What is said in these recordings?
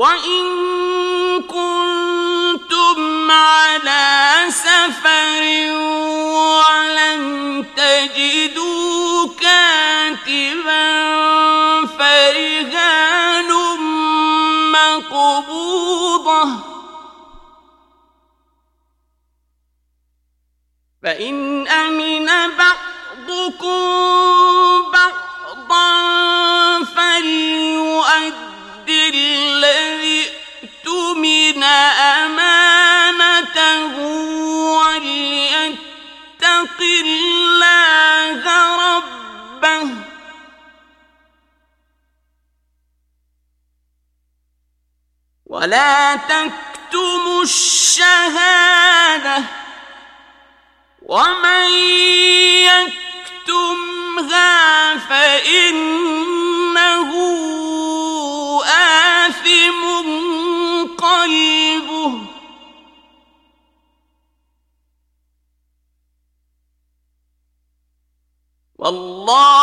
وَإِن كُنتُمْ عَلَى سَفَرٍ وَلَمْ تَجِدُوا كَاتِبًا فَرِهَانٌ مَّقْبُولٌ ولا تكتموا الشهادة ومن يكتمها فإن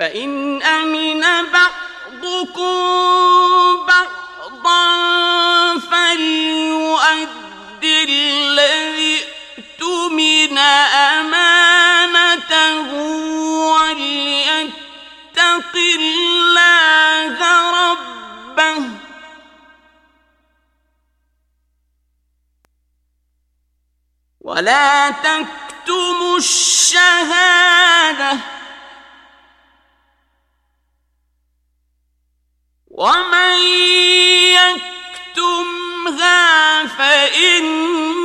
فإن أمن بعضكم بعضا فليؤد الذي ائت أمانته وليتق الله ربه ولا تكتموا الشهادة ومن يكتمها فإنه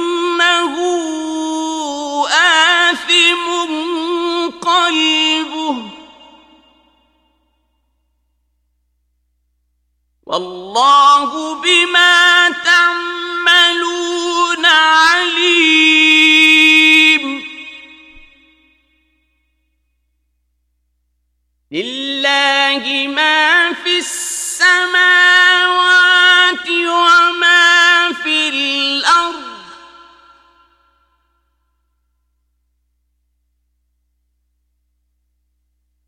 آثم قلبه والله بما تعملون عليم لله ما في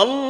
اللہ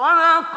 صدق